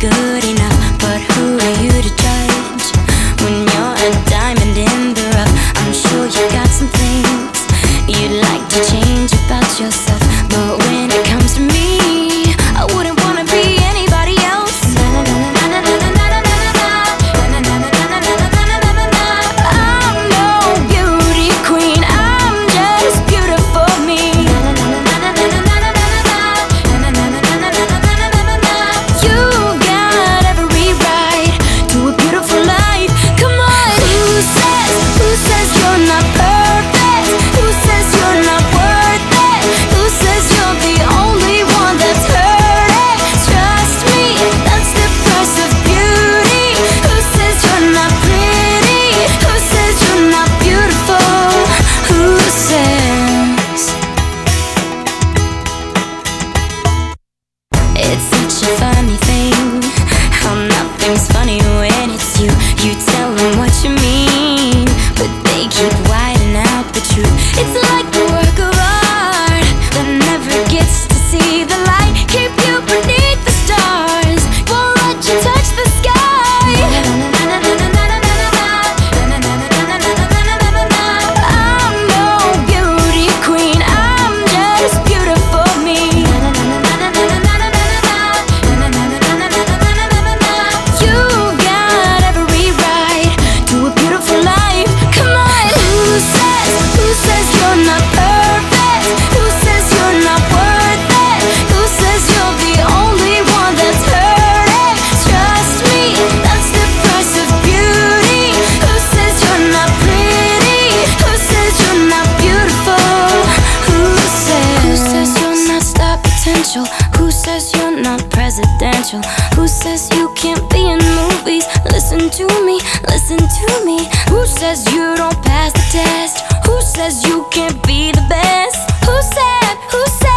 good enough, but who are you to judge? When you're a diamond in the rough, I'm sure you got some things you'd like to change about yourself. But when keep out the truth. It's like a work of art that never gets to see the light. Potential? Who says you're not presidential? Who says you can't be in movies? Listen to me, listen to me. Who says you don't pass the test? Who says you can't be the best? Who said? Who said?